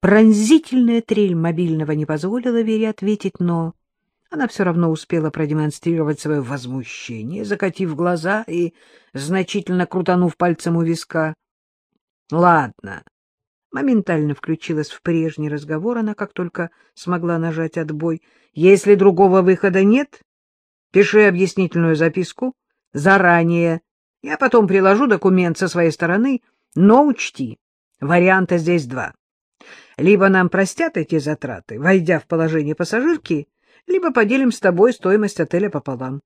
Пронзительная трель мобильного не позволила Вере ответить, но она все равно успела продемонстрировать свое возмущение, закатив глаза и значительно крутанув пальцем у виска. — Ладно. Моментально включилась в прежний разговор она, как только смогла нажать отбой. — Если другого выхода нет, пиши объяснительную записку заранее. Я потом приложу документ со своей стороны, но учти, варианта здесь два. Либо нам простят эти затраты, войдя в положение пассажирки, либо поделим с тобой стоимость отеля пополам.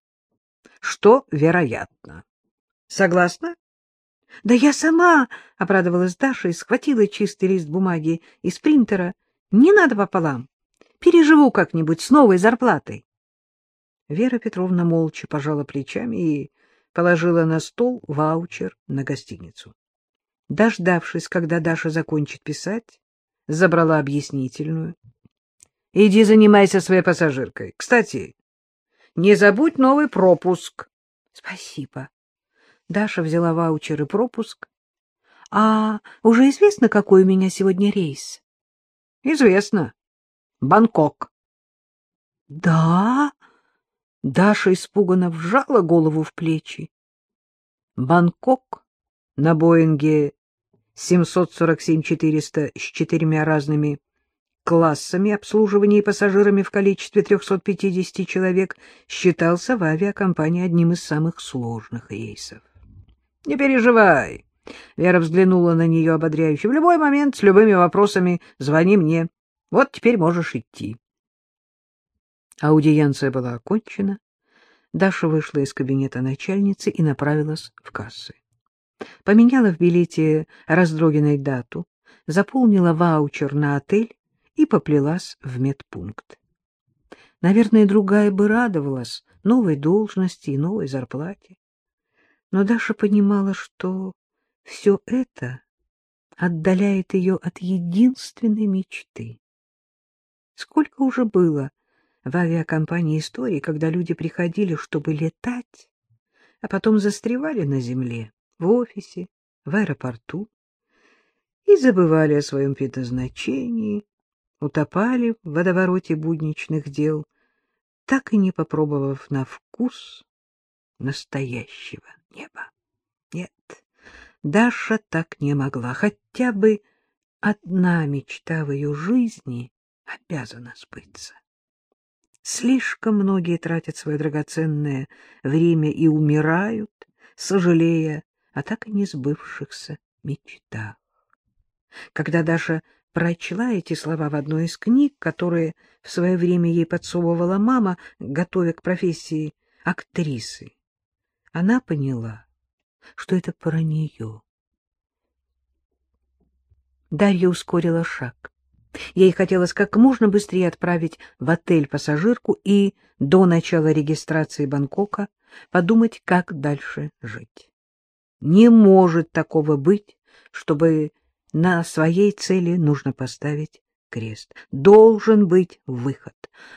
Что вероятно. Согласна? — Да я сама, — обрадовалась Даша и схватила чистый лист бумаги из принтера. — Не надо пополам. Переживу как-нибудь с новой зарплатой. Вера Петровна молча пожала плечами и положила на стол ваучер на гостиницу. Дождавшись, когда Даша закончит писать, забрала объяснительную. — Иди занимайся своей пассажиркой. Кстати, не забудь новый пропуск. — Спасибо. Даша взяла ваучер и пропуск. — А уже известно, какой у меня сегодня рейс? — Известно. Бангкок. — Да? Даша испуганно вжала голову в плечи. Бангкок на Боинге 747-400 с четырьмя разными классами обслуживания и пассажирами в количестве 350 человек считался в авиакомпании одним из самых сложных рейсов. — Не переживай. Вера взглянула на нее ободряюще. — В любой момент с любыми вопросами звони мне. Вот теперь можешь идти. Аудиенция была окончена. Даша вышла из кабинета начальницы и направилась в кассы поменяла в билете Раздроgiной дату, заполнила ваучер на отель и поплелась в медпункт. Наверное, другая бы радовалась новой должности и новой зарплате. Но Даша понимала, что все это отдаляет ее от единственной мечты. Сколько уже было в авиакомпании историй, когда люди приходили, чтобы летать, а потом застревали на земле в офисе, в аэропорту и забывали о своем предназначении, утопали в водовороте будничных дел, так и не попробовав на вкус настоящего неба. Нет, Даша так не могла, хотя бы одна мечта в ее жизни обязана сбыться. Слишком многие тратят свое драгоценное время и умирают, сожалея о так и не сбывшихся мечтах. Когда Даша прочла эти слова в одной из книг, которые в свое время ей подсовывала мама, готовя к профессии актрисы, она поняла, что это про нее. Дарья ускорила шаг. Ей хотелось как можно быстрее отправить в отель пассажирку и до начала регистрации Бангкока подумать, как дальше жить. Не может такого быть, чтобы на своей цели нужно поставить крест. Должен быть выход,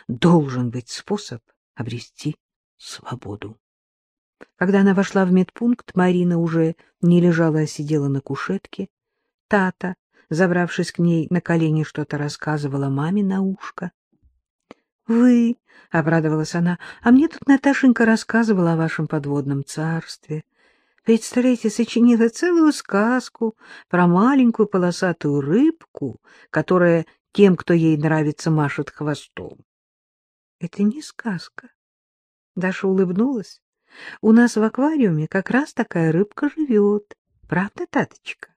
должен быть способ обрести свободу. Когда она вошла в медпункт, Марина уже не лежала, а сидела на кушетке. Тата, забравшись к ней на колени, что-то рассказывала маме на ушко. — Вы, — обрадовалась она, — а мне тут Наташенька рассказывала о вашем подводном царстве. Представляете, сочинила целую сказку про маленькую полосатую рыбку, которая тем, кто ей нравится, машет хвостом. Это не сказка. Даша улыбнулась. У нас в аквариуме как раз такая рыбка живет. Правда, Таточка?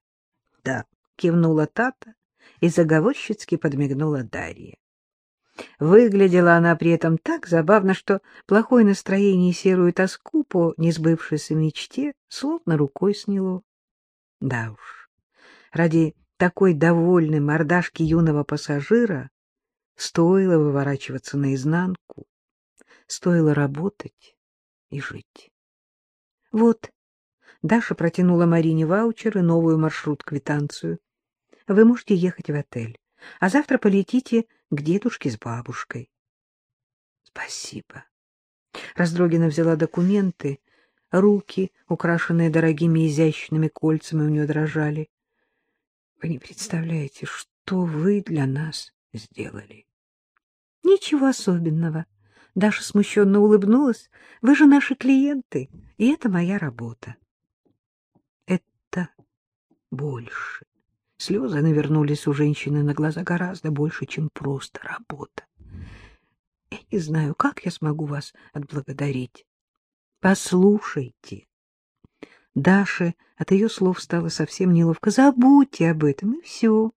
Да, кивнула Тата и заговорщицки подмигнула Дарья. Выглядела она при этом так забавно, что плохое настроение и серую тоску по несбывшейся мечте словно рукой сняло. Да уж, ради такой довольной мордашки юного пассажира стоило выворачиваться наизнанку, стоило работать и жить. Вот, Даша протянула Марине ваучер и новую маршрут-квитанцию. Вы можете ехать в отель, а завтра полетите к дедушке с бабушкой. — Спасибо. Раздрогина взяла документы. Руки, украшенные дорогими изящными кольцами, у нее дрожали. Вы не представляете, что вы для нас сделали. — Ничего особенного. Даша смущенно улыбнулась. — Вы же наши клиенты, и это моя работа. — Это больше. Слезы навернулись у женщины на глаза гораздо больше, чем просто работа. Я не знаю, как я смогу вас отблагодарить. Послушайте. Даше от ее слов стало совсем неловко. Забудьте об этом, и все.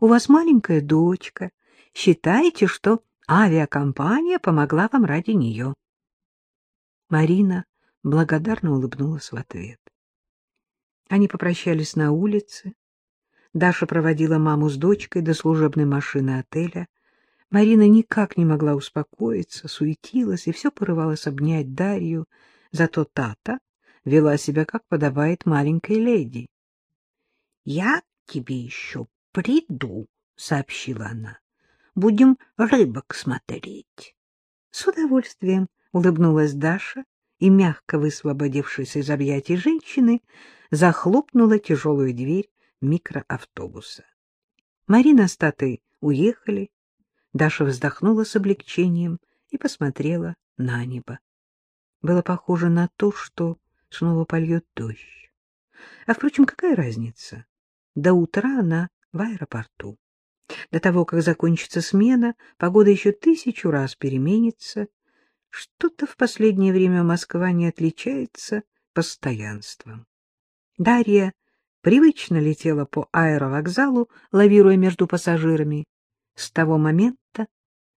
У вас маленькая дочка. Считайте, что авиакомпания помогла вам ради нее. Марина благодарно улыбнулась в ответ. Они попрощались на улице. Даша проводила маму с дочкой до служебной машины отеля. Марина никак не могла успокоиться, суетилась и все порывалась обнять Дарью, зато Тата вела себя, как подобает маленькой леди. — Я к тебе еще приду, — сообщила она. — Будем рыбок смотреть. — С удовольствием, — улыбнулась Даша и, мягко высвободившись из объятий женщины, захлопнула тяжелую дверь микроавтобуса. Марина с Татой уехали. Даша вздохнула с облегчением и посмотрела на небо. Было похоже на то, что снова польет дождь. А, впрочем, какая разница? До утра она в аэропорту. До того, как закончится смена, погода еще тысячу раз переменится. Что-то в последнее время Москва не отличается постоянством. Дарья привычно летела по аэровокзалу, лавируя между пассажирами. С того момента,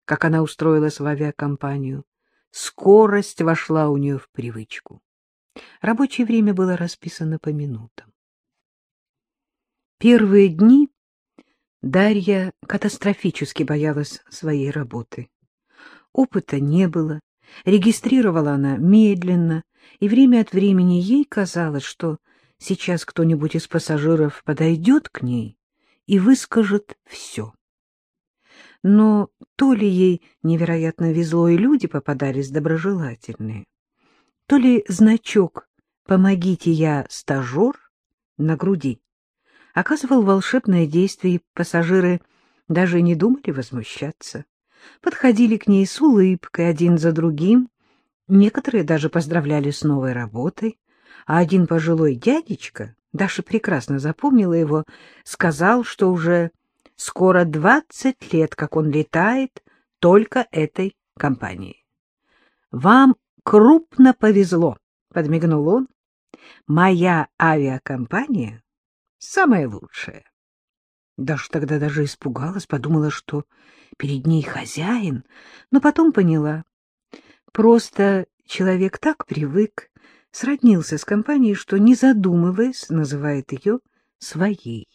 как она устроилась в авиакомпанию, скорость вошла у нее в привычку. Рабочее время было расписано по минутам. Первые дни Дарья катастрофически боялась своей работы. Опыта не было, регистрировала она медленно, и время от времени ей казалось, что сейчас кто-нибудь из пассажиров подойдет к ней и выскажет все. Но то ли ей невероятно везло, и люди попадались доброжелательные, то ли значок «Помогите, я стажер» на груди оказывал волшебное действие, и пассажиры даже не думали возмущаться. Подходили к ней с улыбкой один за другим, некоторые даже поздравляли с новой работой, а один пожилой дядечка, Даша прекрасно запомнила его, сказал, что уже скоро двадцать лет, как он летает только этой компанией. «Вам крупно повезло», — подмигнул он. «Моя авиакомпания самая лучшая». Даша тогда даже испугалась, подумала, что перед ней хозяин, но потом поняла. Просто человек так привык, сроднился с компанией, что, не задумываясь, называет ее своей.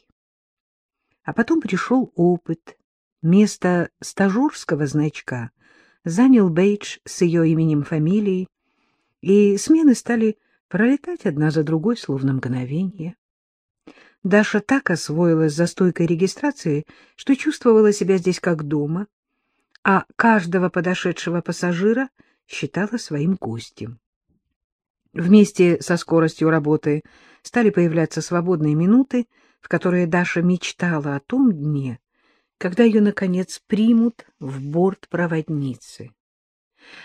А потом пришел опыт. Место стажерского значка занял бейдж с ее именем фамилией, и смены стали пролетать одна за другой, словно мгновение. Даша так освоилась за стойкой регистрации, что чувствовала себя здесь как дома, а каждого подошедшего пассажира считала своим гостем. Вместе со скоростью работы стали появляться свободные минуты, в которые Даша мечтала о том дне, когда ее, наконец, примут в борт проводницы.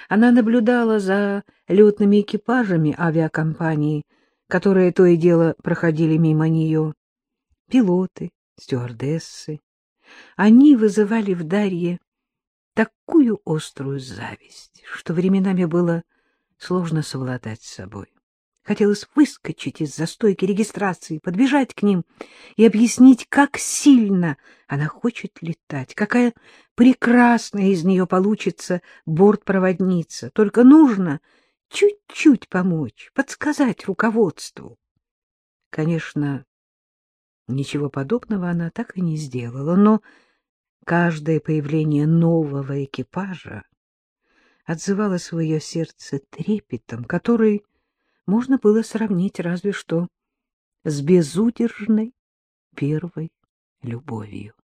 Она наблюдала за летными экипажами авиакомпании, которые то и дело проходили мимо нее. Пилоты, стюардессы. Они вызывали в Дарье такую острую зависть, что временами было сложно совладать с собой. Хотелось выскочить из застойки регистрации, подбежать к ним и объяснить, как сильно она хочет летать, какая прекрасная из нее получится бортпроводница. Только нужно чуть-чуть помочь, подсказать руководству. Конечно, ничего подобного она так и не сделала, но каждое появление нового экипажа отзывалось в ее сердце трепетом, который можно было сравнить разве что с безудержной первой любовью.